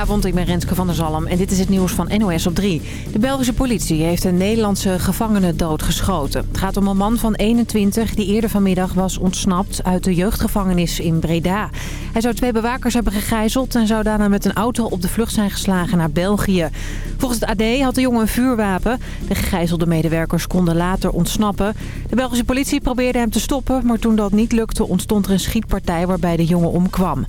Goedenavond, ik ben Renske van der Zalm en dit is het nieuws van NOS op 3. De Belgische politie heeft een Nederlandse gevangene doodgeschoten. Het gaat om een man van 21 die eerder vanmiddag was ontsnapt uit de jeugdgevangenis in Breda. Hij zou twee bewakers hebben gegijzeld en zou daarna met een auto op de vlucht zijn geslagen naar België. Volgens het AD had de jongen een vuurwapen. De gegijzelde medewerkers konden later ontsnappen. De Belgische politie probeerde hem te stoppen, maar toen dat niet lukte ontstond er een schietpartij waarbij de jongen omkwam.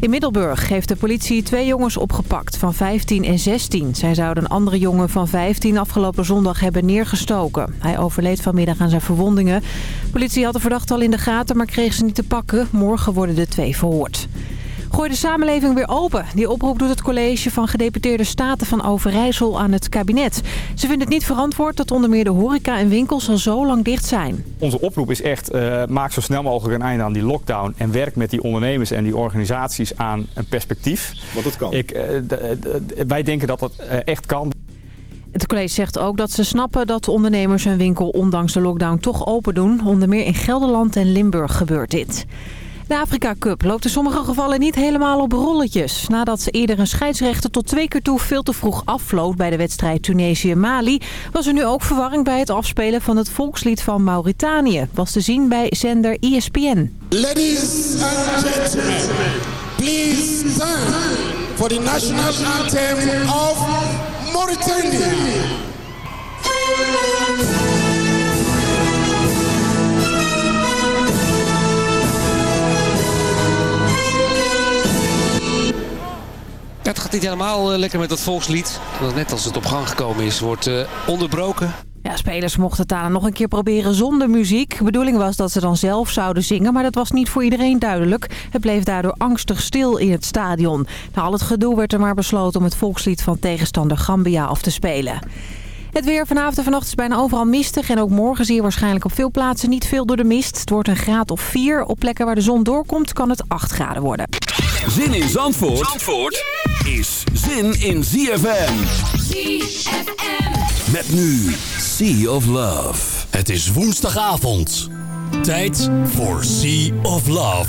In Middelburg heeft de politie twee jongens opgepakt van 15 en 16. Zij zouden een andere jongen van 15 afgelopen zondag hebben neergestoken. Hij overleed vanmiddag aan zijn verwondingen. De politie had de verdachte al in de gaten, maar kreeg ze niet te pakken. Morgen worden de twee verhoord. Gooi de samenleving weer open. Die oproep doet het college van gedeputeerde staten van Overijssel aan het kabinet. Ze vinden het niet verantwoord dat onder meer de horeca en winkels al zo lang dicht zijn. Onze oproep is echt, uh, maak zo snel mogelijk een einde aan die lockdown. En werk met die ondernemers en die organisaties aan een perspectief. Wat het kan. Ik, uh, wij denken dat dat uh, echt kan. Het college zegt ook dat ze snappen dat de ondernemers hun winkel ondanks de lockdown toch open doen. Onder meer in Gelderland en Limburg gebeurt dit. De Afrika Cup loopt in sommige gevallen niet helemaal op rolletjes. Nadat ze eerder een scheidsrechter tot twee keer toe veel te vroeg afvloot bij de wedstrijd Tunesië-Mali... was er nu ook verwarring bij het afspelen van het volkslied van Mauritanië. Was te zien bij zender ESPN. Ladies and gentlemen, please stand for the national anthem of Mauritania. Het gaat niet helemaal lekker met dat volkslied. Dat net als het op gang gekomen is, wordt uh, onderbroken. Ja, spelers mochten het daarna nog een keer proberen zonder muziek. De bedoeling was dat ze dan zelf zouden zingen, maar dat was niet voor iedereen duidelijk. Het bleef daardoor angstig stil in het stadion. Na al het gedoe werd er maar besloten om het volkslied van tegenstander Gambia af te spelen. Het weer vanavond en vannacht is bijna overal mistig. En ook morgen zie je waarschijnlijk op veel plaatsen niet veel door de mist. Het wordt een graad of 4. Op plekken waar de zon doorkomt kan het 8 graden worden. Zin in Zandvoort, Zandvoort is zin in ZFM. ZFM. Met nu Sea of Love. Het is woensdagavond. Tijd voor Sea of Love.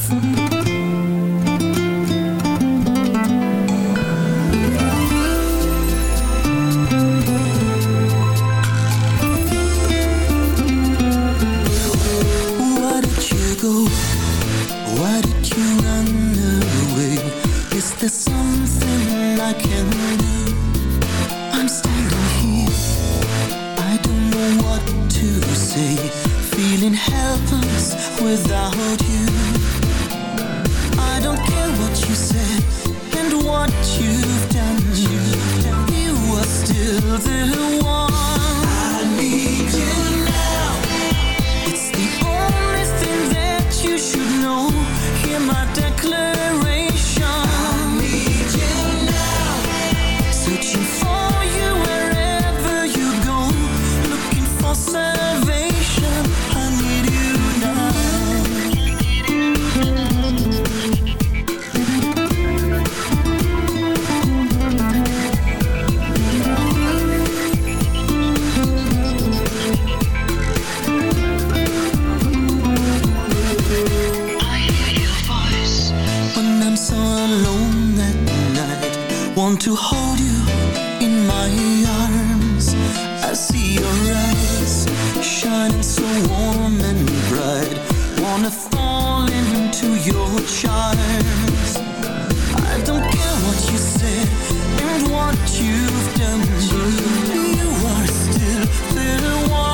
Why did you I can do? I'm standing here. I don't know what to say. Feeling helpless without you. I don't care what you said And what you've done. You are still the one. I need you now. It's the only thing that you should know. Hear my declaration Want to hold you in my arms. I see your eyes Shining so warm and bright. Wanna fall into your charms. I don't care what you said And what you've done You are still the one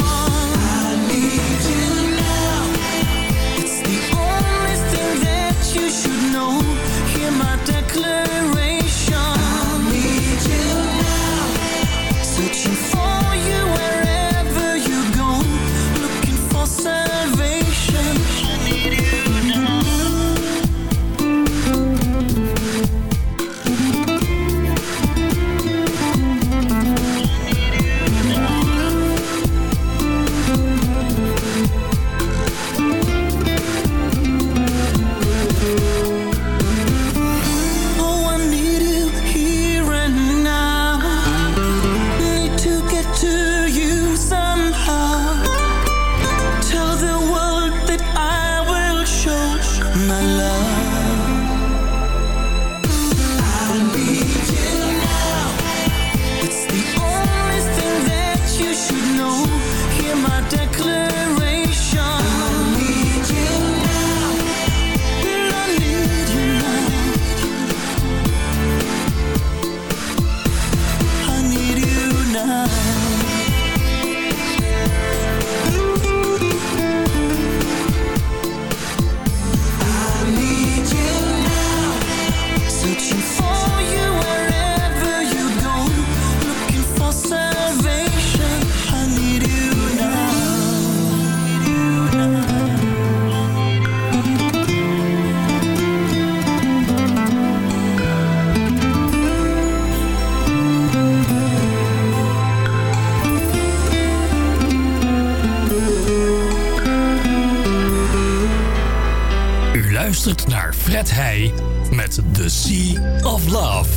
Sea of Love.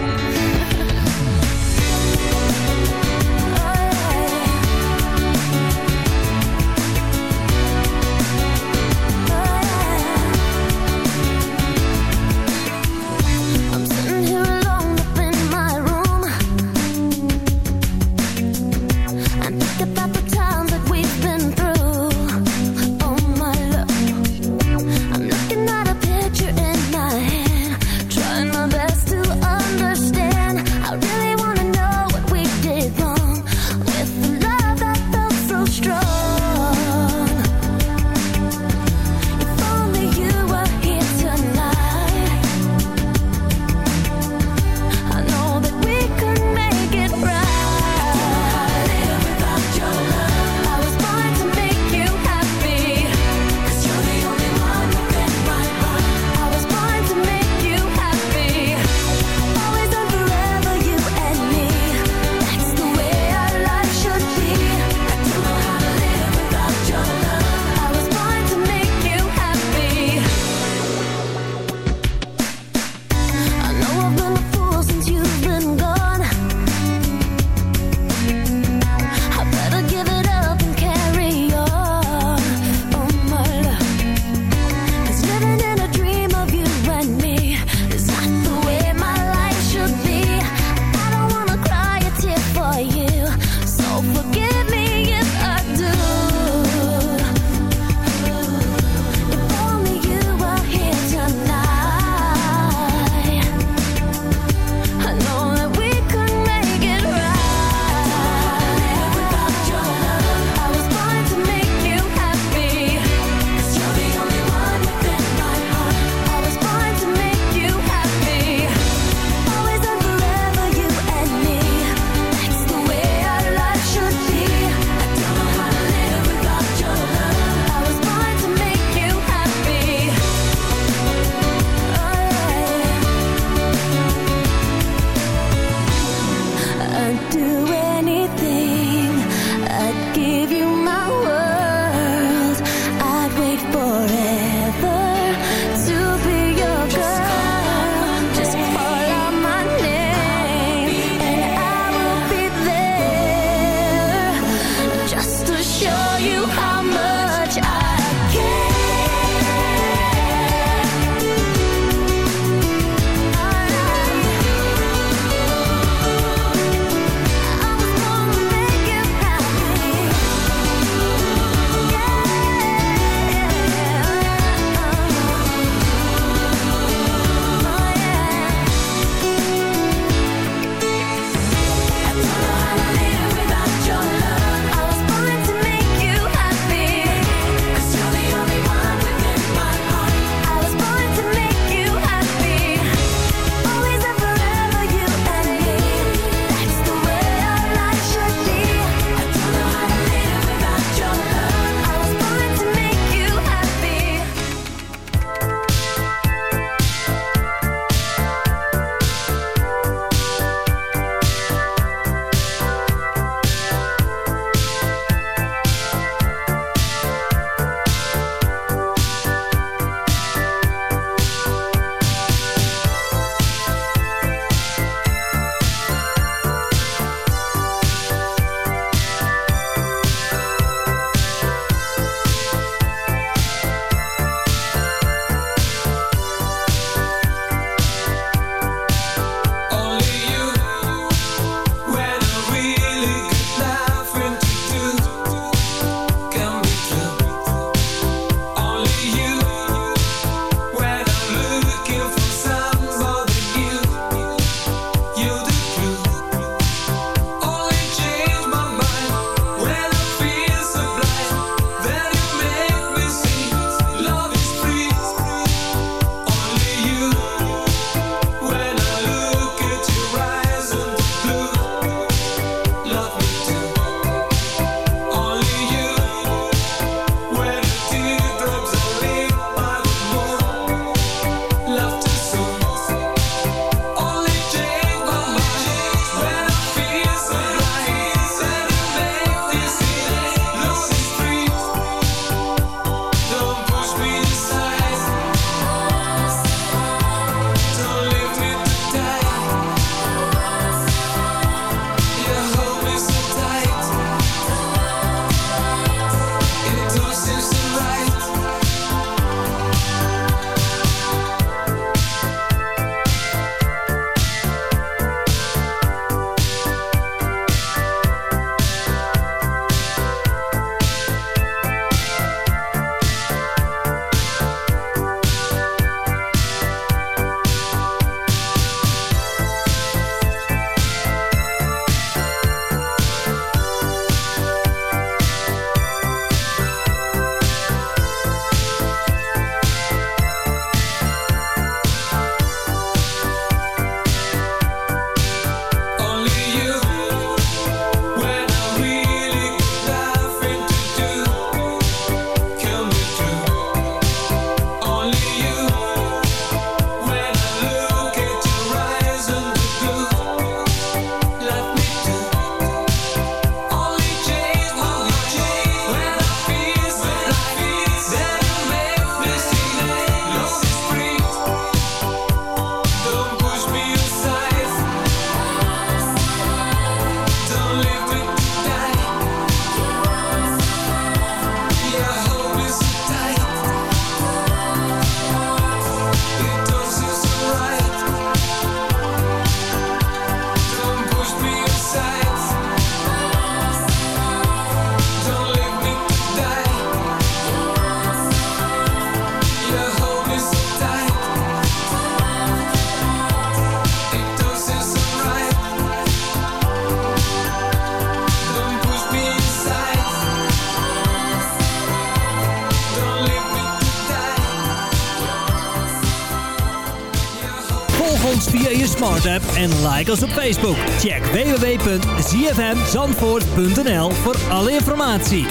Via je smart app en like ons op Facebook. Check www.zfmzandvoort.nl voor alle informatie.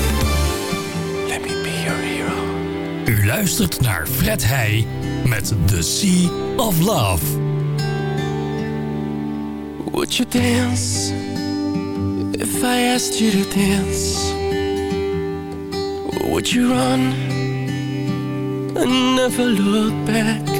Let me be your hero. U luistert naar Fred Heij met The Sea of Love. Would you dance if I asked you to dance? Would you run and never look back?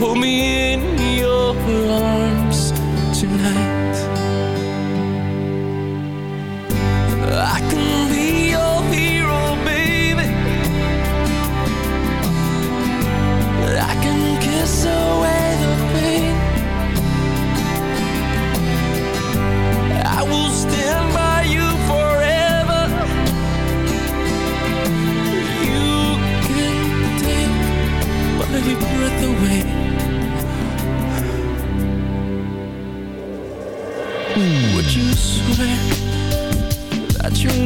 Hold me in your arms tonight. I can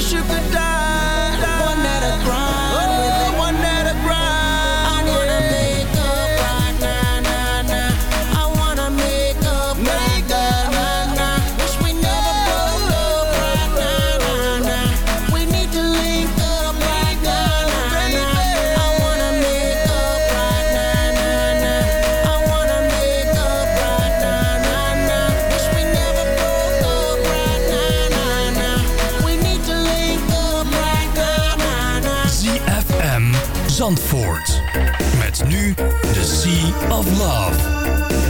sugar Sea of Love.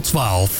tot 12.